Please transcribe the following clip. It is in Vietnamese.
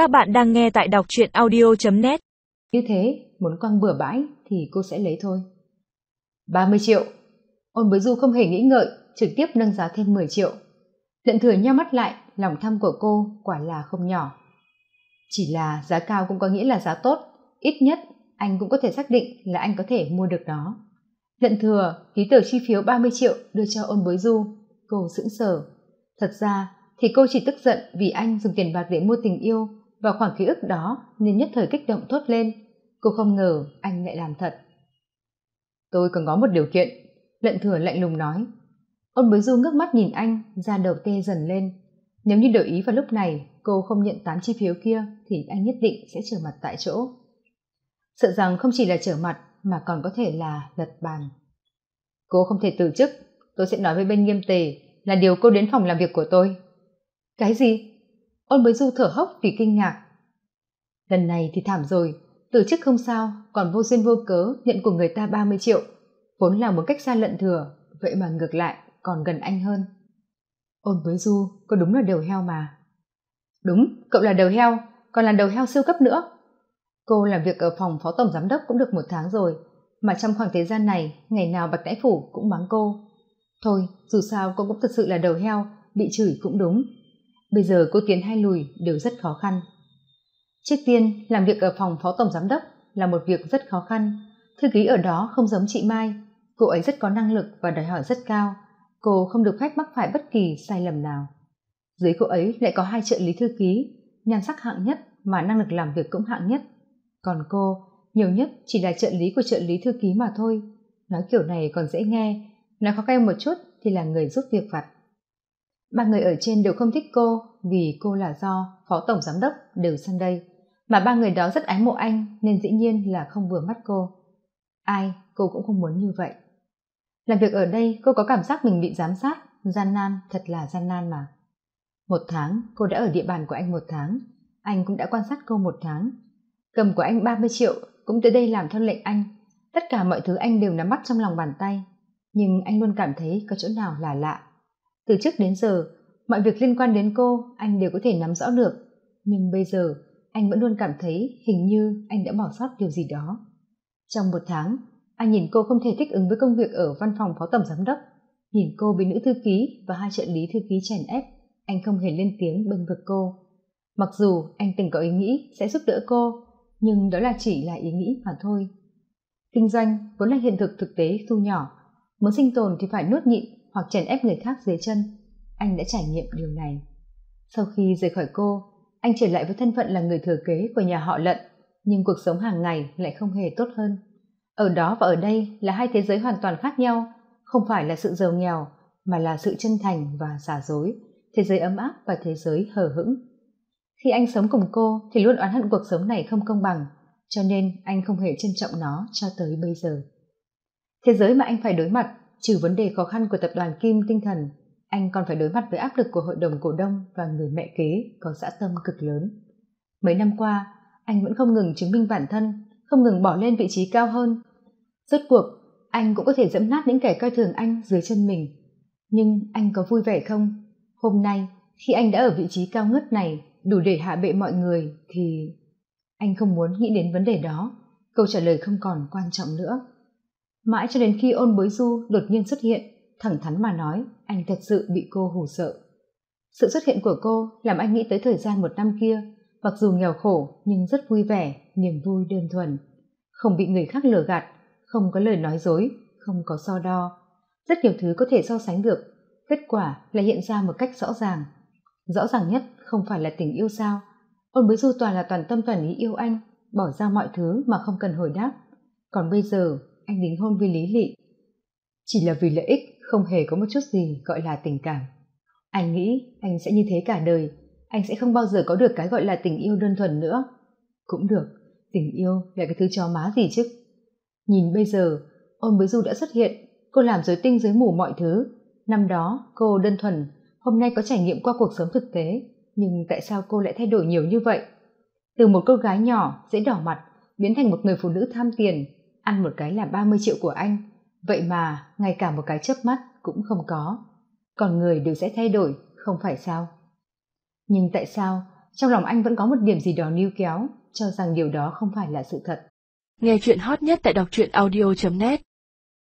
Các bạn đang nghe tại đọc truyện audio.net Như thế, muốn quăng bừa bãi thì cô sẽ lấy thôi. 30 triệu. Ôn bối du không hề nghĩ ngợi, trực tiếp nâng giá thêm 10 triệu. Lận thừa nhau mắt lại, lòng thăm của cô quả là không nhỏ. Chỉ là giá cao cũng có nghĩa là giá tốt, ít nhất anh cũng có thể xác định là anh có thể mua được nó. Lận thừa ký tờ chi phiếu 30 triệu đưa cho ôn bối du, cô sững sờ. Thật ra thì cô chỉ tức giận vì anh dùng tiền bạc để mua tình yêu và khoảng ký ức đó nên nhất thời kích động thốt lên, cô không ngờ anh lại làm thật. Tôi còn có một điều kiện, lận thừa lạnh lùng nói. Ôn bối du ngước mắt nhìn anh, da đầu tê dần lên. Nếu như đổi ý vào lúc này, cô không nhận tám chi phiếu kia, thì anh nhất định sẽ trở mặt tại chỗ. Sợ rằng không chỉ là trở mặt, mà còn có thể là lật bàn. Cô không thể từ chức. Tôi sẽ nói với bên nghiêm tề là điều cô đến phòng làm việc của tôi. Cái gì? Ôn bới du thở hốc vì kinh ngạc. Lần này thì thảm rồi, từ chức không sao, còn vô duyên vô cớ nhận của người ta ba mươi triệu, vốn là một cách xa lận thừa, vậy mà ngược lại còn gần anh hơn. Ôn bới du, có đúng là đầu heo mà? Đúng, cậu là đầu heo, còn là đầu heo siêu cấp nữa. Cô làm việc ở phòng phó tổng giám đốc cũng được một tháng rồi, mà trong khoảng thời gian này, ngày nào bạch đãi phủ cũng mắng cô. Thôi, dù sao cô cũng thật sự là đầu heo, bị chửi cũng đúng bây giờ cô tiến hay lùi đều rất khó khăn. Trước tiên, làm việc ở phòng phó tổng giám đốc là một việc rất khó khăn. Thư ký ở đó không giống chị mai. Cô ấy rất có năng lực và đòi hỏi rất cao. Cô không được phép mắc phải bất kỳ sai lầm nào. Dưới cô ấy lại có hai trợ lý thư ký, nhan sắc hạng nhất mà năng lực làm việc cũng hạng nhất. Còn cô, nhiều nhất chỉ là trợ lý của trợ lý thư ký mà thôi. Nói kiểu này còn dễ nghe. Nói khó khăn một chút thì là người giúp việc vặt ba người ở trên đều không thích cô vì cô là do phó tổng giám đốc đều sang đây. Mà ba người đó rất ái mộ anh, nên dĩ nhiên là không vừa mắt cô. Ai, cô cũng không muốn như vậy. Làm việc ở đây, cô có cảm giác mình bị giám sát, gian nan, thật là gian nan mà. Một tháng, cô đã ở địa bàn của anh một tháng. Anh cũng đã quan sát cô một tháng. Cầm của anh ba mươi triệu, cũng tới đây làm theo lệnh anh. Tất cả mọi thứ anh đều nắm bắt trong lòng bàn tay. Nhưng anh luôn cảm thấy có chỗ nào là lạ từ trước đến giờ, mọi việc liên quan đến cô anh đều có thể nắm rõ được. Nhưng bây giờ, anh vẫn luôn cảm thấy hình như anh đã bỏ sót điều gì đó. Trong một tháng, anh nhìn cô không thể thích ứng với công việc ở văn phòng phó tổng giám đốc. Nhìn cô bị nữ thư ký và hai trợ lý thư ký chèn ép, anh không hề lên tiếng bênh vực cô. Mặc dù anh từng có ý nghĩ sẽ giúp đỡ cô, nhưng đó là chỉ là ý nghĩ mà thôi. Kinh doanh vốn là hiện thực thực tế thu nhỏ. Muốn sinh tồn thì phải nuốt nhịn hoặc chèn ép người khác dưới chân. Anh đã trải nghiệm điều này. Sau khi rời khỏi cô, anh trở lại với thân phận là người thừa kế của nhà họ lận, nhưng cuộc sống hàng ngày lại không hề tốt hơn. Ở đó và ở đây là hai thế giới hoàn toàn khác nhau, không phải là sự giàu nghèo, mà là sự chân thành và giả dối, thế giới ấm áp và thế giới hờ hững. Khi anh sống cùng cô thì luôn oán hận cuộc sống này không công bằng, cho nên anh không hề trân trọng nó cho tới bây giờ. Thế giới mà anh phải đối mặt trừ vấn đề khó khăn của tập đoàn kim tinh thần, anh còn phải đối mặt với áp lực của hội đồng cổ đông và người mẹ kế có dã tâm cực lớn. Mấy năm qua, anh vẫn không ngừng chứng minh bản thân, không ngừng bỏ lên vị trí cao hơn. Rốt cuộc, anh cũng có thể dẫm nát những kẻ coi thường anh dưới chân mình. Nhưng anh có vui vẻ không? Hôm nay, khi anh đã ở vị trí cao ngất này, đủ để hạ bệ mọi người thì anh không muốn nghĩ đến vấn đề đó. Câu trả lời không còn quan trọng nữa mãi cho đến khi ôn bối du đột nhiên xuất hiện, thẳng thắn mà nói, anh thật sự bị cô hù sợ. Sự xuất hiện của cô làm anh nghĩ tới thời gian một năm kia, mặc dù nghèo khổ nhưng rất vui vẻ, niềm vui đơn thuần. Không bị người khác lừa gạt, không có lời nói dối, không có so đo. Rất nhiều thứ có thể so sánh được, kết quả lại hiện ra một cách rõ ràng. Rõ ràng nhất không phải là tình yêu sao? Ôn bối du toàn là toàn tâm toàn ý yêu anh, bỏ ra mọi thứ mà không cần hồi đáp. Còn bây giờ anh đính hôn với lý lị. Chỉ là vì lợi ích, không hề có một chút gì gọi là tình cảm. Anh nghĩ anh sẽ như thế cả đời. Anh sẽ không bao giờ có được cái gọi là tình yêu đơn thuần nữa. Cũng được, tình yêu là cái thứ chó má gì chứ? Nhìn bây giờ, ôn bới du đã xuất hiện. Cô làm giới tinh giới mù mọi thứ. Năm đó, cô đơn thuần. Hôm nay có trải nghiệm qua cuộc sống thực tế. Nhưng tại sao cô lại thay đổi nhiều như vậy? Từ một cô gái nhỏ, dễ đỏ mặt, biến thành một người phụ nữ tham tiền ăn một cái là ba mươi triệu của anh. Vậy mà, ngay cả một cái chớp mắt cũng không có. Còn người đều sẽ thay đổi, không phải sao? Nhưng tại sao, trong lòng anh vẫn có một điểm gì đó níu kéo, cho rằng điều đó không phải là sự thật? Nghe chuyện hot nhất tại đọc truyện audio net.